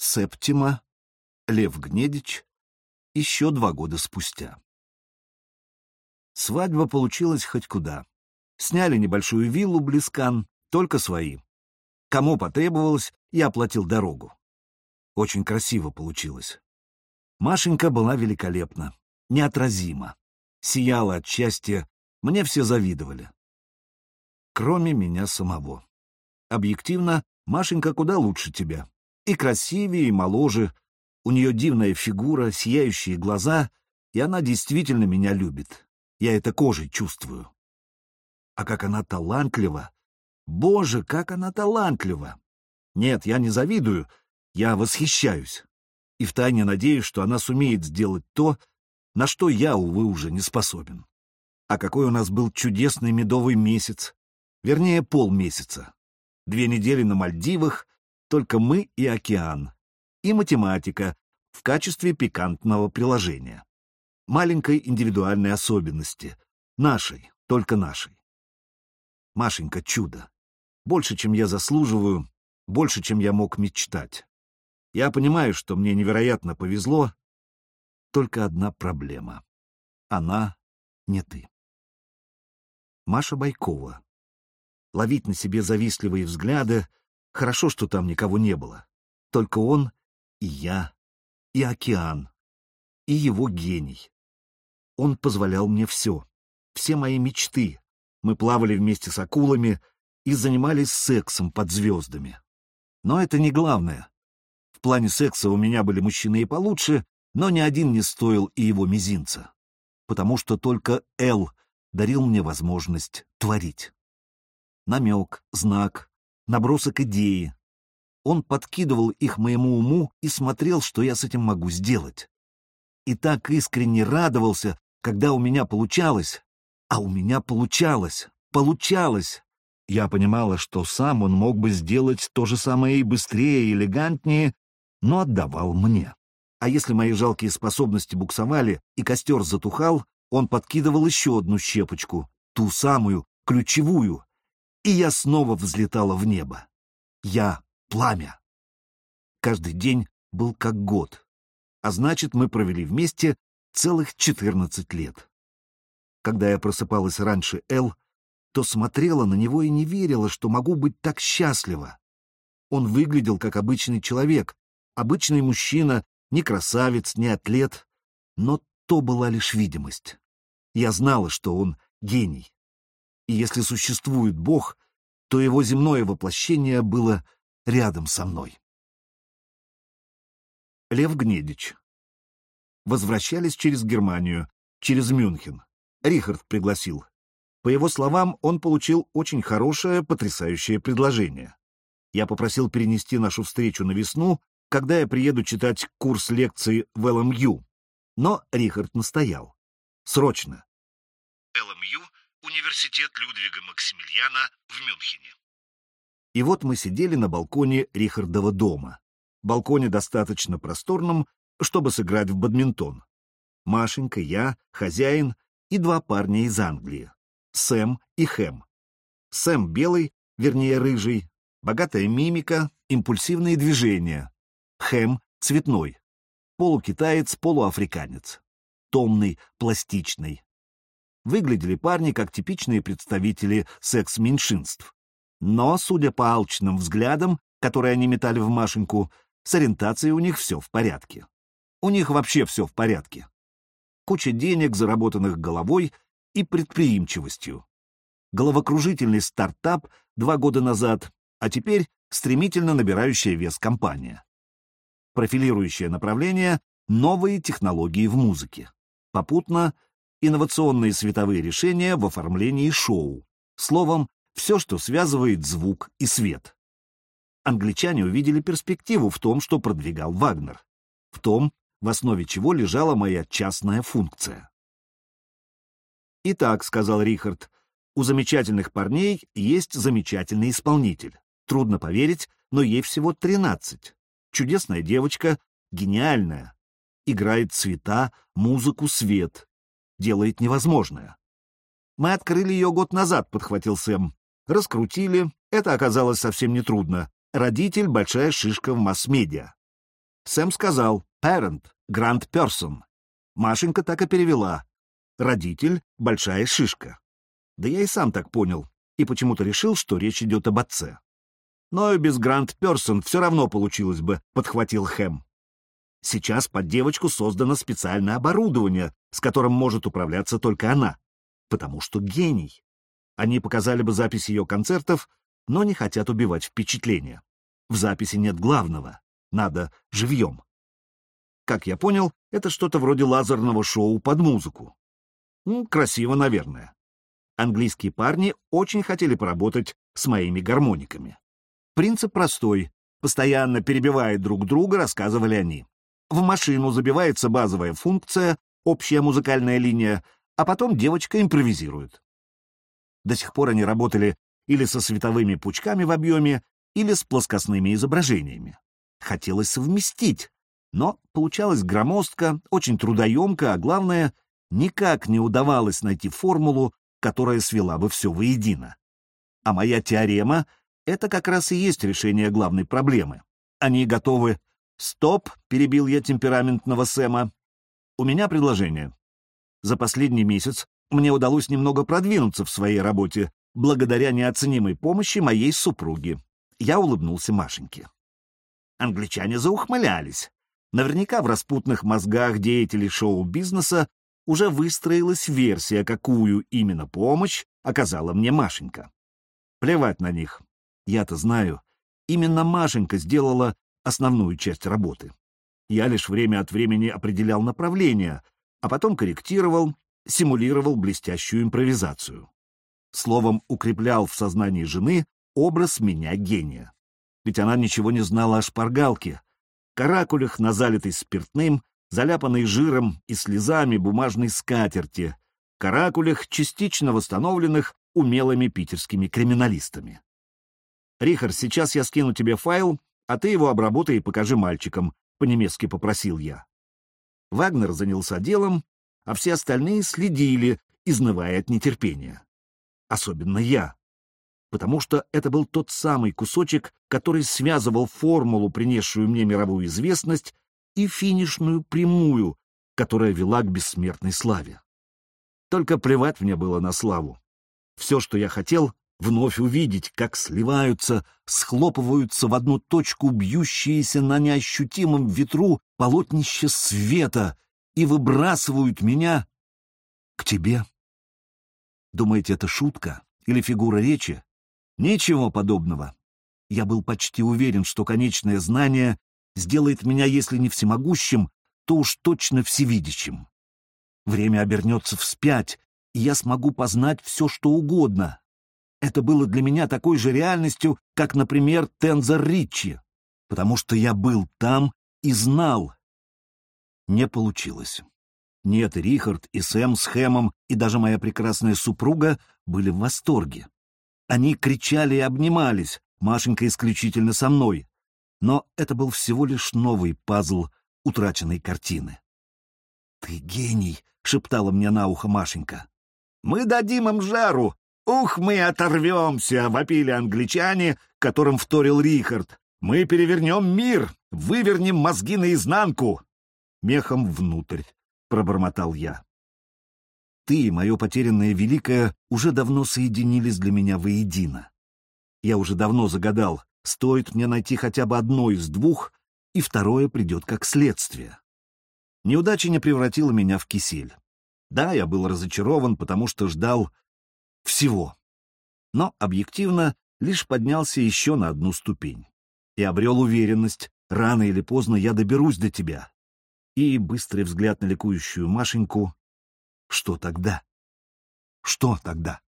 Септима, Лев Гнедич, еще два года спустя. Свадьба получилась хоть куда. Сняли небольшую виллу Близкан, только свои. Кому потребовалось, я оплатил дорогу. Очень красиво получилось. Машенька была великолепна, неотразима, сияла от счастья, мне все завидовали. Кроме меня самого. Объективно, Машенька куда лучше тебя. И красивее, и моложе. У нее дивная фигура, сияющие глаза, и она действительно меня любит. Я это кожей чувствую. А как она талантлива! Боже, как она талантлива! Нет, я не завидую, я восхищаюсь. И втайне надеюсь, что она сумеет сделать то, на что я, увы, уже не способен. А какой у нас был чудесный медовый месяц, вернее, полмесяца. Две недели на Мальдивах, только мы и океан. И математика в качестве пикантного приложения. Маленькой индивидуальной особенности. Нашей, только нашей. Машенька — чудо. Больше, чем я заслуживаю, больше, чем я мог мечтать. Я понимаю, что мне невероятно повезло. Только одна проблема. Она не ты. Маша Байкова. Ловить на себе завистливые взгляды. Хорошо, что там никого не было. Только он и я, и океан, и его гений. Он позволял мне все, все мои мечты. Мы плавали вместе с акулами и занимались сексом под звездами. Но это не главное. В плане секса у меня были мужчины и получше, но ни один не стоил и его мизинца. Потому что только Эл дарил мне возможность творить. Намек, знак, набросок идеи. Он подкидывал их моему уму и смотрел, что я с этим могу сделать. И так искренне радовался, когда у меня получалось. А у меня получалось, получалось. Я понимала, что сам он мог бы сделать то же самое и быстрее, и элегантнее, но отдавал мне. А если мои жалкие способности буксовали и костер затухал, он подкидывал еще одну щепочку, ту самую, ключевую, и я снова взлетала в небо. Я — пламя. Каждый день был как год, а значит, мы провели вместе целых четырнадцать лет. Когда я просыпалась раньше Эл, то смотрела на него и не верила, что могу быть так счастлива. Он выглядел как обычный человек, Обычный мужчина, не красавец, не атлет, но то была лишь видимость. Я знала, что он гений. И если существует Бог, то его земное воплощение было рядом со мной. Лев Гнедич. Возвращались через Германию, через Мюнхен. Рихард пригласил. По его словам, он получил очень хорошее, потрясающее предложение. Я попросил перенести нашу встречу на весну, когда я приеду читать курс лекций в ЛМЮ. Но Рихард настоял. Срочно. ЛМЮ — Университет Людвига Максимилиана в Мюнхене. И вот мы сидели на балконе Рихардова дома. Балконе достаточно просторном, чтобы сыграть в бадминтон. Машенька, я, хозяин и два парня из Англии. Сэм и Хэм. Сэм белый, вернее рыжий, богатая мимика, импульсивные движения. Хэм цветной. Полукитаец, полуафриканец. Томный, пластичный. Выглядели парни как типичные представители секс-меньшинств. Но, судя по алчным взглядам, которые они метали в Машеньку, с ориентацией у них все в порядке. У них вообще все в порядке. Куча денег, заработанных головой и предприимчивостью. Головокружительный стартап два года назад, а теперь стремительно набирающая вес компания профилирующее направление «Новые технологии в музыке». Попутно инновационные световые решения в оформлении шоу. Словом, все, что связывает звук и свет. Англичане увидели перспективу в том, что продвигал Вагнер. В том, в основе чего лежала моя частная функция. «Итак», — сказал Рихард, — «у замечательных парней есть замечательный исполнитель. Трудно поверить, но ей всего тринадцать. Чудесная девочка, гениальная. Играет цвета, музыку, свет. Делает невозможное. Мы открыли ее год назад, подхватил Сэм. Раскрутили. Это оказалось совсем нетрудно. Родитель — большая шишка в масс-медиа. Сэм сказал «parent», «grand person». Машенька так и перевела. «Родитель — большая шишка». Да я и сам так понял, и почему-то решил, что речь идет об отце. Но и без Гранд Персон все равно получилось бы, подхватил Хэм. Сейчас под девочку создано специальное оборудование, с которым может управляться только она, потому что гений. Они показали бы запись ее концертов, но не хотят убивать впечатление. В записи нет главного, надо живьем. Как я понял, это что-то вроде лазерного шоу под музыку. Ну, красиво, наверное. Английские парни очень хотели поработать с моими гармониками. Принцип простой. Постоянно перебивая друг друга, рассказывали они. В машину забивается базовая функция, общая музыкальная линия, а потом девочка импровизирует. До сих пор они работали или со световыми пучками в объеме, или с плоскостными изображениями. Хотелось совместить, но получалось громоздко, очень трудоемко, а главное, никак не удавалось найти формулу, которая свела бы все воедино. А моя теорема — это как раз и есть решение главной проблемы. Они готовы... «Стоп!» — перебил я темпераментного Сэма. «У меня предложение. За последний месяц мне удалось немного продвинуться в своей работе, благодаря неоценимой помощи моей супруги. Я улыбнулся Машеньке. Англичане заухмылялись. Наверняка в распутных мозгах деятелей шоу-бизнеса уже выстроилась версия, какую именно помощь оказала мне Машенька. Плевать на них. Я-то знаю, именно Машенька сделала основную часть работы. Я лишь время от времени определял направление, а потом корректировал, симулировал блестящую импровизацию. Словом, укреплял в сознании жены образ меня гения. Ведь она ничего не знала о шпаргалке, каракулях на залитой спиртным, заляпанной жиром и слезами бумажной скатерти, каракулях, частично восстановленных умелыми питерскими криминалистами. «Рихард, сейчас я скину тебе файл, а ты его обработай и покажи мальчикам», — по-немецки попросил я. Вагнер занялся делом, а все остальные следили, изнывая от нетерпения. Особенно я потому что это был тот самый кусочек, который связывал формулу, принесшую мне мировую известность, и финишную прямую, которая вела к бессмертной славе. Только плевать мне было на славу. Все, что я хотел, вновь увидеть, как сливаются, схлопываются в одну точку бьющиеся на неощутимом ветру полотнища света и выбрасывают меня к тебе. Думаете, это шутка или фигура речи? Ничего подобного. Я был почти уверен, что конечное знание сделает меня, если не всемогущим, то уж точно всевидящим. Время обернется вспять, и я смогу познать все, что угодно. Это было для меня такой же реальностью, как, например, Тензор Ричи, потому что я был там и знал. Не получилось. Нет, Рихард и Сэм с Хэмом и даже моя прекрасная супруга были в восторге. Они кричали и обнимались, Машенька исключительно со мной. Но это был всего лишь новый пазл утраченной картины. «Ты гений!» — шептала мне на ухо Машенька. «Мы дадим им жару! Ух, мы оторвемся!» — вопили англичане, которым вторил Рихард. «Мы перевернем мир! Вывернем мозги наизнанку!» «Мехом внутрь!» — пробормотал я ты и мое потерянное великое уже давно соединились для меня воедино. Я уже давно загадал, стоит мне найти хотя бы одно из двух, и второе придет как следствие. Неудача не превратила меня в кисель. Да, я был разочарован, потому что ждал всего. Но, объективно, лишь поднялся еще на одну ступень и обрел уверенность, рано или поздно я доберусь до тебя. И быстрый взгляд на ликующую Машеньку что тогда? Что тогда?